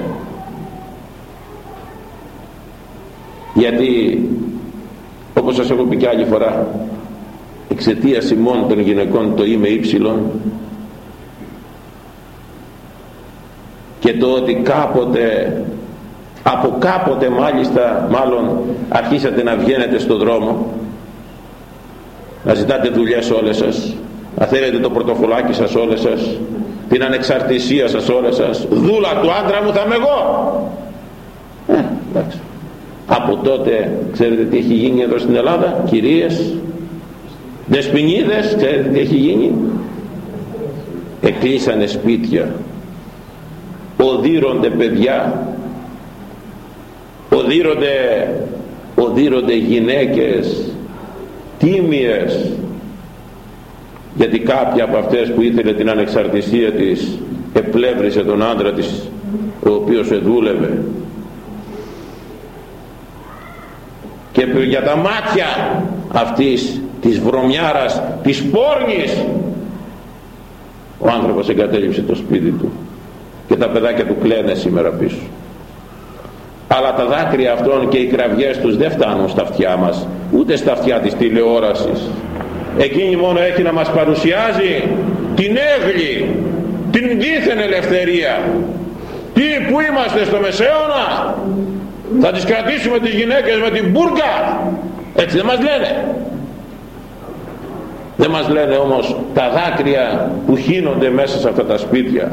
Speaker 1: γιατί όπως σας έχω πει και άλλη φορά εξαιτίας ημών των γυναικών το είμαι ύψιλον. Και το ότι κάποτε από κάποτε μάλιστα μάλλον αρχίσατε να βγαίνετε στον δρόμο να ζητάτε δουλειές όλες σας να θέλετε το πορτοφολάκι σας όλες σας την ανεξαρτησία σας όλες σας δούλα του άντρα μου θα είμαι εγώ ε, εντάξει από τότε ξέρετε τι έχει γίνει εδώ στην Ελλάδα; Κυρίες δεσποινίδες ξέρετε τι έχει γίνει; Εκλείσανε σπίτια. Οδύρονται παιδιά. Οδύρονται οδύρονται γυναίκες τίμιες. Γιατί κάποια από αυτές που ήθελε την ανεξαρτησία της επλεύρισε τον άντρα της ο οποίος εδούλευε και για τα μάτια αυτής της βρωμιάρας της πόρνης ο άνθρωπος εγκατέλειψε το σπίτι του και τα παιδάκια του κλαίνε σήμερα πίσω. Αλλά τα δάκρυα αυτών και οι κραυγές τους δεν φτάνουν στα αυτιά μας ούτε στα αυτιά της τηλεόρασης. Εκείνη μόνο έχει να μας παρουσιάζει την έγλη την δίθεν ελευθερία. Τι που είμαστε στο Μεσαίωνα; Θα τις κρατήσουμε τις γυναίκες με την μπουρκα. Έτσι δεν μας λένε. Δεν μας λένε όμως τα δάκρυα που χύνονται μέσα σε αυτά τα σπίτια.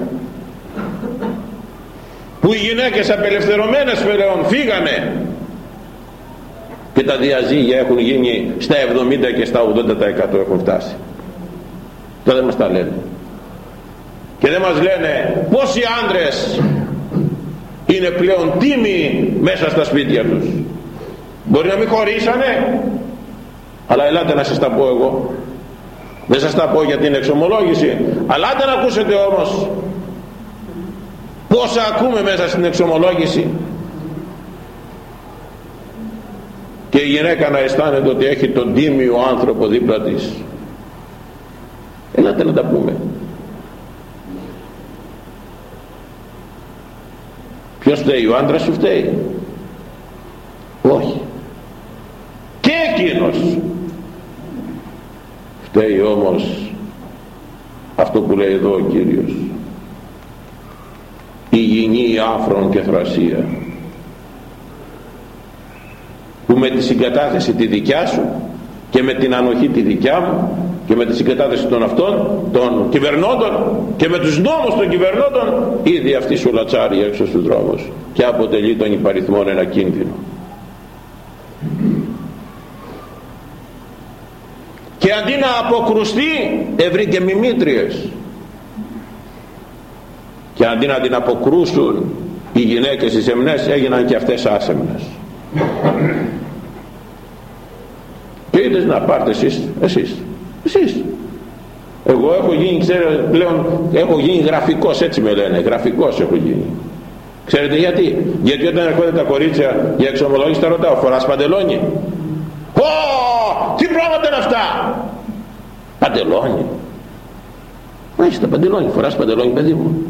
Speaker 1: Που οι γυναίκες απελευθερωμένες πλέον φύγανε. Και τα διαζύγια έχουν γίνει στα 70 και στα 80% έχουν φτάσει. Τώρα δεν μας τα λένε. Και δεν μας λένε πόσοι άντρες είναι πλέον τίμοι μέσα στα σπίτια τους. Μπορεί να μην χωρίσανε αλλά ελάτε να σας τα πω εγώ. Δεν σας τα πω για την εξομολόγηση αλλά άντε να ακούσετε όμως πόσα ακούμε μέσα στην εξομολόγηση και η γυναίκα να αισθάνεται ότι έχει τον τίμιο άνθρωπο δίπλα της ελάτε να τα πούμε ποιος φταίει ο άντρας σου φταίει; Όχι. Και εκείνος. Φταίει όμως αυτό που λέει εδώ ο Κύριος. Υγιεινή άφρον και θρασία που με τη συγκατάθεση τη δικιά σου και με την ανοχή τη δικιά μου και με τη συγκατάθεση των αυτών των κυβερνώντων και με τους νόμους των κυβερνώντων ήδη αυτή σου λατσάρει έξω στους δρόμους και αποτελεί τον υπαριθμόν ένα κίνδυνο. Και αντί να αποκρουστεί ευρύκε μιμήτριες. Και αντί να την αποκρούσουν οι γυναίκες οι σεμνές έγιναν και αυτές άσεμνες. Και είδες να πάρτε εσείς εσείς εσείς. Εγώ έχω γίνει ξέρετε πλέον έχω γίνει γραφικός έτσι με λένε γραφικός έχω γίνει. Ξέρετε γιατί; Γιατί όταν έρχονται τα κορίτσια για εξομολόγηση τα ρωτάω φοράς παντελόνι; Ω, τι πράγματα είναι αυτά; Παντελόνι Μα έχεις τα παντελόνι, φοράς παντελόνι παιδί μου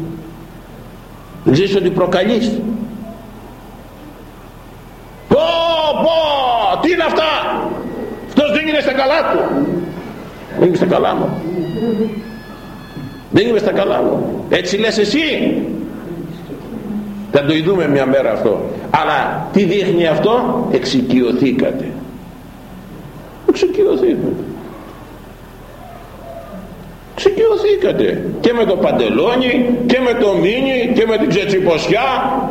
Speaker 1: δεν ξέρεις ότι προκαλείς πω πω τι είναι αυτά; Αυτός δεν είναι στα καλά του δεν είμαι στα καλά μου. Δεν είμαι στα καλά μου. Έτσι λες εσύ. Θα το ειδούμε μια μέρα αυτό. Αλλά τι δείχνει αυτό; Εξοικειωθήκατε. Εξοικειωθήκατε. Ξεκιωθήκατε και με το παντελόνι και με το μίνι και με την τσετσιποσιά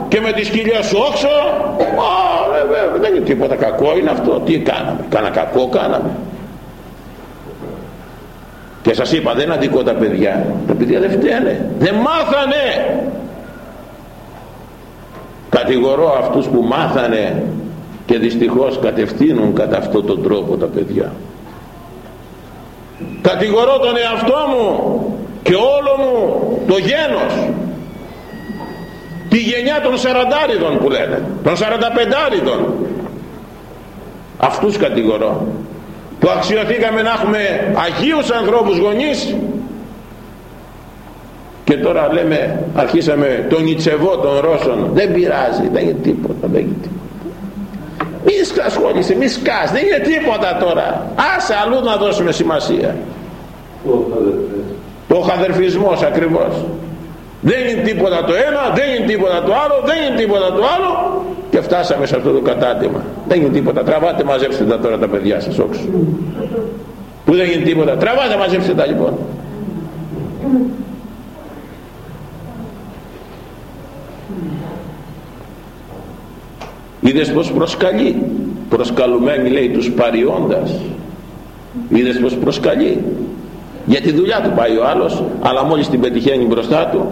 Speaker 1: και με τις σκυλιές όξο Α, δεν είναι τίποτα κακό είναι αυτό. Τι κάναμε, κάνα κακό κάναμε και σας είπα δεν αδικό τα παιδιά. Τα παιδιά δεν φταίνε. Δεν μάθανε. Κατηγορώ αυτούς που μάθανε και δυστυχώς κατευθύνουν κατά αυτόν τον τρόπο τα παιδιά. Κατηγορώ τον εαυτό μου και όλο μου το γένος. Τη γενιά των σαραντάριδων που λένε των σαρανταπεντάριδων. Αυτούς κατηγορώ που αξιοθήκαμε να έχουμε αγίους ανθρώπους γονείς. Και τώρα λέμε αρχίσαμε τον Ιτσεβό των Ρώσων. Δεν πειράζει δεν είναι τίποτα δεν είναι τίποτα. Μη ασχολείσαι μη σκάς δεν είναι τίποτα τώρα. Άσε αλλού να δώσουμε σημασία. Το χαδερφισμός ακριβώς. Δεν είναι τίποτα το ένα δεν είναι τίποτα το άλλο δεν είναι τίποτα το άλλο και φτάσαμε σε αυτό το κατάτημα δεν είναι τίποτα. Τραβάτε μαζέψτε τα τώρα τα παιδιά σας όξω που δεν είναι τίποτα. Τραβάτε μαζέψτε τα λοιπόν. Είδες πως προσκαλεί. Προσκαλουμένη λέει τους παριώντας είδες πως προσκαλεί. Για τη δουλειά του πάει ο άλλος αλλά μόλις την πετυχαίνει μπροστά του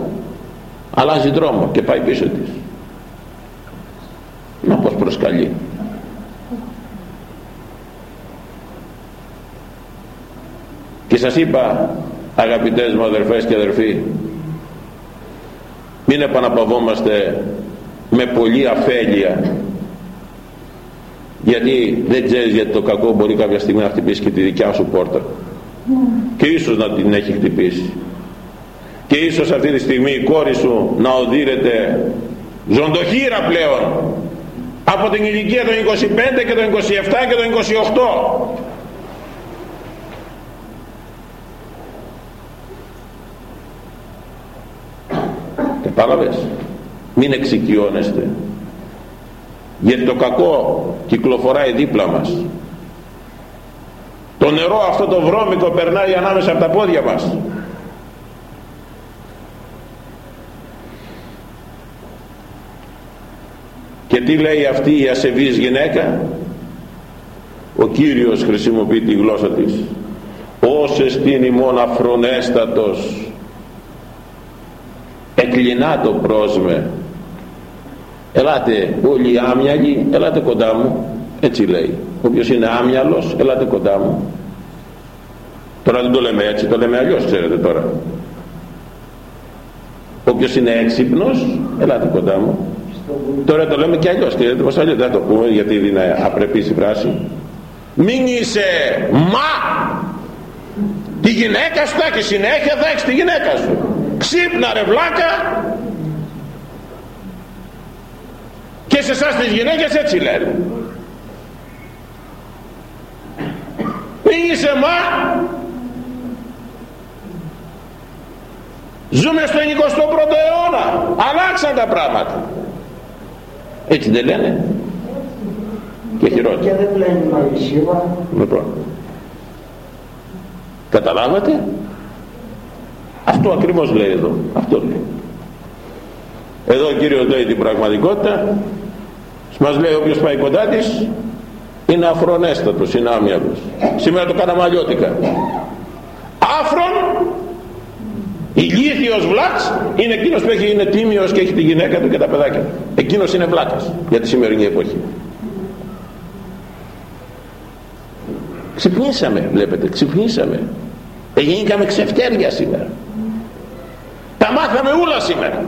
Speaker 1: αλλάζει δρόμο και πάει πίσω της. να πως προσκαλεί. Και σας είπα αγαπητές μου αδερφές και αδερφοί μην επαναπαυόμαστε με πολλή αφέλεια γιατί δεν ξέρεις γιατί το κακό μπορεί κάποια στιγμή να χτυπήσει και τη δικιά σου πόρτα. Και ίσως να την έχει χτυπήσει. Και ίσως αυτή τη στιγμή η κόρη σου να οδύρεται ζωντοχύρα πλέον από την ηλικία των 25 και των 27 και των 28 κατάλαβες μην εξοικειώνεστε. Γιατί το κακό κυκλοφοράει δίπλα μας. Το νερό αυτό το βρώμικο περνάει ανάμεσα από τα πόδια μας και τι λέει αυτή η ασεβής γυναίκα; Ο Κύριος χρησιμοποιεί τη γλώσσα της. Όσες την ημών αφρονέστατος εκλεινά το πρόσμε ελάτε όλοι άμυαλοι ελάτε κοντά μου έτσι λέει. Όποιος είναι άμυαλος ελάτε κοντά μου τώρα δεν το λέμε έτσι το λέμε αλλιώς ξέρετε τώρα. Όποιος είναι έξυπνος ελάτε κοντά μου τώρα το λέμε και αλλιώς ξέρετε πως αλλιώς δεν το πούμε γιατί είναι απρεπής η φράση. Μην είσαι μα! Τη γυναίκα σου θα και συνέχεια θα έχεις τη γυναίκα σου. Ξύπνα ρε βλάκα! Και σε εσάς τις γυναίκες έτσι λένε. Μη είσαι μα! Ζούμε στο 21ο αιώνα. Αλλάξαν τα πράγματα έτσι δεν λένε. Και χειρότερα
Speaker 2: και δεν λένε μαγισίβα
Speaker 1: λοιπόν καταλάβατε; Αυτό ακριβώς λέει εδώ. Αυτό λέει. Εδώ ο Κύριος λέει την πραγματικότητα. Μας λέει όποιος πάει κοντά της είναι αφρονέστατος, είναι άμυαλος. Σήμερα το κάναμε αλλιώτικα. άφρον ηλίθιος βλάξ είναι εκείνος που έχει, είναι τίμιος και έχει τη γυναίκα του και τα παιδάκια του. Εκείνος είναι βλάκας για τη σημερινή εποχή. Ξυπνήσαμε βλέπετε ξυπνήσαμε. Εγίνηκαμε ξεφτέρια σήμερα. Τα μάθαμε όλα σήμερα.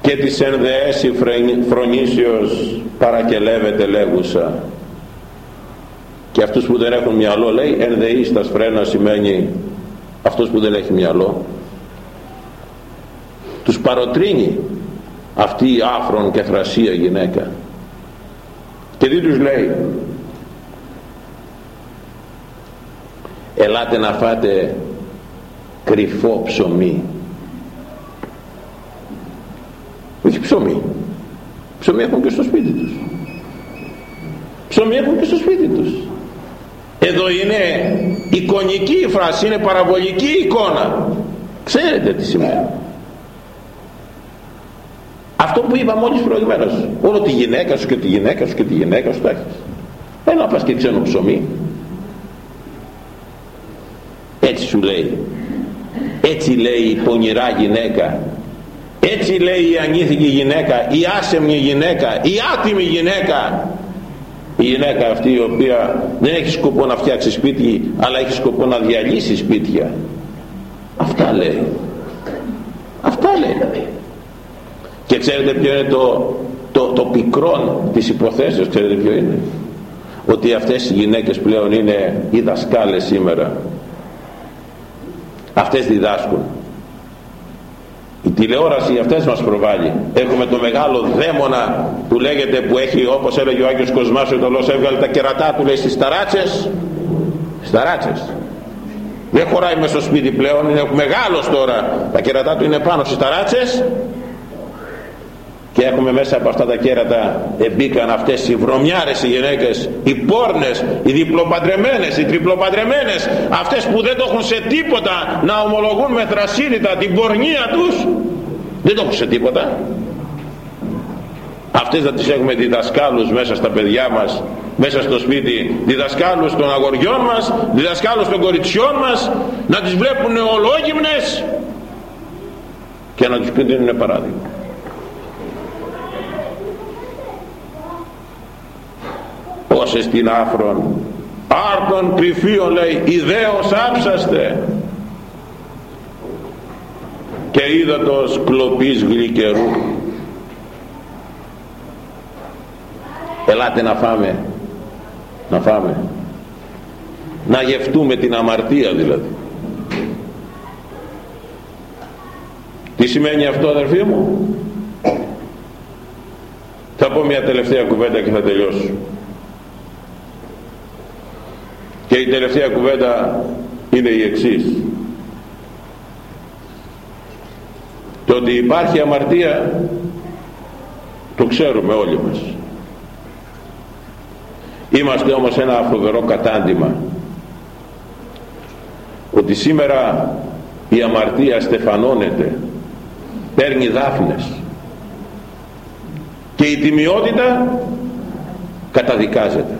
Speaker 1: Και της ενδεέση φρονήσεως παρακελεύεται λέγουσα και αυτούς που δεν έχουν μυαλό λέει ενδείστας φρένα σημαίνει αυτός που δεν έχει μυαλό τους παροτρύνει αυτή η άφρον και θρασία γυναίκα. Και τι τους λέει ελάτε να φάτε κρυφό ψωμί όχι ψωμί. Ψωμί έχουν και στο σπίτι τους. Ψωμί έχουν και στο σπίτι τους εδώ είναι εικονική η φράση είναι παραβολική εικόνα. Ξέρετε τι σημαίνει. Αυτό που είπα μόλις προηγουμένως. Όλο τη γυναίκα σου και τη γυναίκα σου και τη γυναίκα σου το έχεις. Έλα να πας και ξένο ψωμί. Έτσι σου λέει. Έτσι λέει η πονηρά γυναίκα. Έτσι λέει η ανήθικη γυναίκα. Η άσεμνη γυναίκα. Η άτιμη γυναίκα η γυναίκα αυτή η οποία δεν έχει σκοπό να φτιάξει σπίτι αλλά έχει σκοπό να διαλύσει σπίτια. Αυτά λέει. Αυτά λέει. Και ξέρετε ποιο είναι το, το, το πικρόν της υποθέσεως ξέρετε ποιο είναι; Ότι αυτές οι γυναίκες πλέον είναι οι δασκάλες σήμερα. Αυτές διδάσκουν η τηλεόραση αυτές μας προβάλλει. Έχουμε το μεγάλο δαίμονα που λέγεται που έχει όπως έλεγε ο Άγιος Κοσμάς ο Ιταλός έβγαλε τα κερατά του λέει στις ταράτσες. Στις ταράτσες. Δεν χωράει μέσα στο σπίτι πλέον είναι μεγάλος τώρα. Τα κερατά του είναι πάνω στις ταράτσες και έχουμε μέσα από αυτά τα κέρατα εμπίκαν αυτές οι βρωμιάρες οι γυναίκες οι πόρνες, οι διπλοπαντρεμένες οι τριπλοπαντρεμένες αυτές που δεν το έχουν σε τίποτα να ομολογούν με θρασίνητα την πορνεία τους. Δεν το έχουν σε τίποτα. Αυτές θα τις έχουμε διδασκάλους μέσα στα παιδιά μας μέσα στο σπίτι διδασκάλους των αγοριών μας διδασκάλους των κοριτσιών μας να τις βλέπουν ολόγυμνες και να τους δίνουν παράδειγμα όσες την άφρον. Άρτον κρυφίων λέει ιδέως άψαστε. Και ύδατος κλοπής γλυκερού. Ελάτε να φάμε. Να φάμε. Να γευτούμε την αμαρτία δηλαδή. Τι σημαίνει αυτό αδερφοί μου; Θα πω μια τελευταία κουβέντα και θα τελειώσω και η τελευταία κουβέντα είναι η εξής. Το ότι υπάρχει αμαρτία το ξέρουμε όλοι μας. Είμαστε όμως ένα φοβερό κατάντημα. Ότι σήμερα η αμαρτία στεφανώνεται παίρνει δάφνες. Και η τιμιότητα καταδικάζεται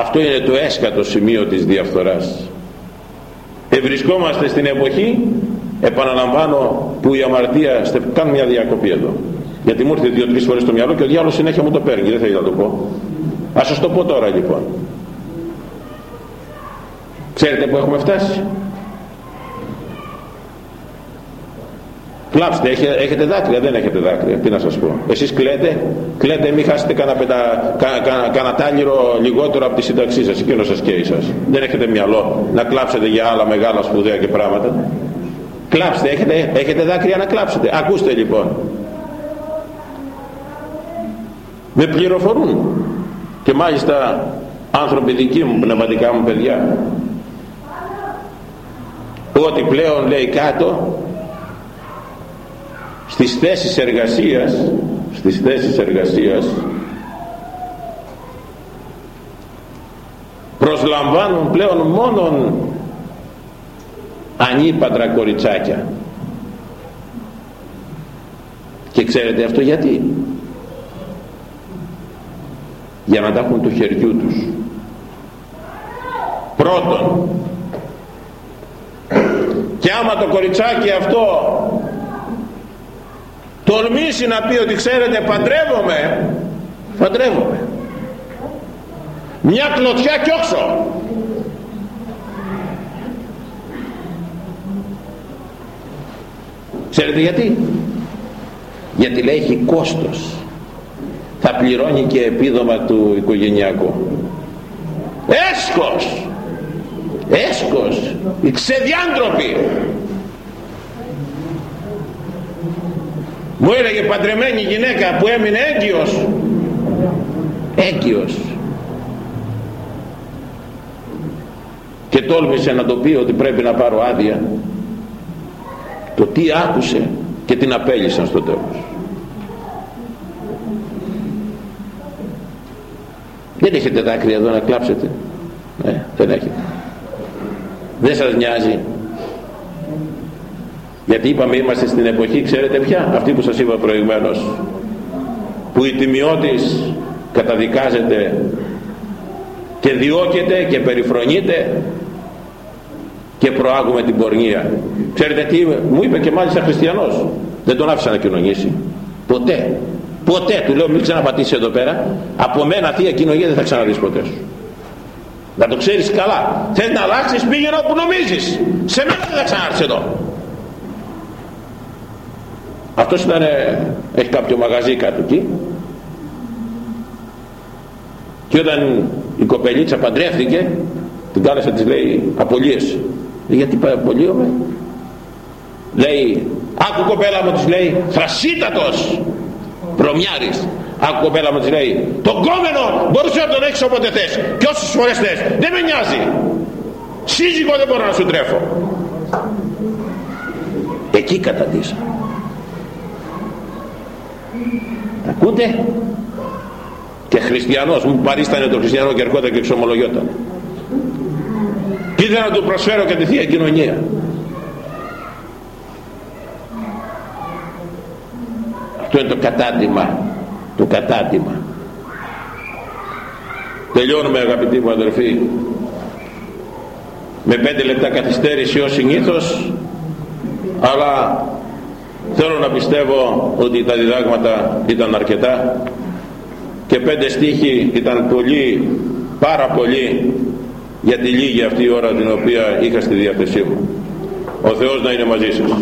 Speaker 1: αυτό είναι το έσκατο σημείο της διαφθοράς. Ευρισκόμαστε στην εποχή επαναλαμβάνω που η αμαρτία κάνω μια διακοπή εδώ. Γιατί μου ήρθε δύο-τρεις φορές στο μυαλό και ο διάλογος συνέχεια μου το παίρνει δεν θέλει να το πω. Ας σας το πω τώρα λοιπόν. Ξέρετε που έχουμε φτάσει; Κλάψτε, έχετε δάκρυα, δεν έχετε δάκρυα. Τι να σας πω. Εσείς κλαίτε, κλαίτε μην χάσετε κανένα, πετα, κανένα, τάλιρο λιγότερο από τη σύνταξή σας, εκείνο σας και εσάς. Δεν έχετε μυαλό να κλάψετε για άλλα μεγάλα σπουδαία και πράγματα. Κλάψτε, έχετε, έχετε δάκρυα να κλάψετε. Ακούστε λοιπόν. Με πληροφορούν. Και μάλιστα άνθρωποι δικοί μου, πνευματικά μου παιδιά. Ότι πλέον λέει κάτω στις θέσεις εργασίας στις θέσεις εργασίας προσλαμβάνουν πλέον μόνον ανήπαντρα κοριτσάκια. Και ξέρετε αυτό γιατί; Για να τα έχουν του χεριού τους. Πρώτον και άμα το κοριτσάκι αυτό τολμήσει να πει ότι ξέρετε παντρεύομαι παντρεύομαι. Μια κλωτιά κι όξο. Ξέρετε γιατί; Γιατί λέει έχει κόστος. Θα πληρώνει και επίδομα του οικογενειακού έσκος έσκος οι ξεδιάντροποι μου έλεγε παντρεμένη γυναίκα που έμεινε έγκυος. Έγκυος. Και τόλμησε να το πει ότι πρέπει να πάρω άδεια. Το τι άκουσε και την απέλησαν στο τέλος. Δεν έχετε δάκρυα εδώ να κλάψετε. Ναι, δεν έχετε. Δεν σας νοιάζει γιατί είπαμε είμαστε στην εποχή ξέρετε πια αυτή που σας είπα προηγουμένως που η τιμιώτης καταδικάζεται και διώκεται και περιφρονείται και προάγουμε την πορνεία. Ξέρετε τι μου είπε και μάλιστα χριστιανός. Δεν τον άφησα να κοινωνήσει. Ποτέ. Ποτέ. Του λέω μην ξαναπατήσει εδώ πέρα. Από μένα θεία κοινωνία δεν θα ξαναδείς ποτέ σου. Να το ξέρεις καλά. Θες να αλλάξεις πήγαινε όπου νομίζεις. Σε μένα δεν θα ξανάρθεις εδώ αυτός ήταν, έχει κάποιο μαγαζί κάτω εκεί. Και όταν η κοπελίτσα παντρεύτηκε την κάλεσε της λέει απολύεσαι γιατί απολύομαι; Λέει άκου κοπέλα μου της λέει θρασίτατος προμιάρης άκου κοπέλα μου της λέει τον κόμενο μπορούσες να τον έχεις όποτε θες και όσες φορές θες. Δεν με νοιάζει. Σύζυγο δεν μπορώ να σου τρέφω εκεί καταντήσα ακούτε; Και χριστιανός μου παρίστανε το χριστιανό και ερχόταν και εξομολογιόταν. Και ήθελα να του προσφέρω και τη Θεία Κοινωνία. Αυτό είναι το κατάντημα. Το κατάντημα. Τελειώνουμε αγαπητοί μου αδερφοί. Με πέντε λεπτά καθυστέρηση ως συνήθως αλλά θέλω να πιστεύω ότι τα διδάγματα ήταν αρκετά και πέντε στίχοι ήταν πολύ πάρα πολύ για τη λίγη αυτή ώρα την οποία είχα στη διάθεσή μου. Ο Θεός να είναι μαζί σας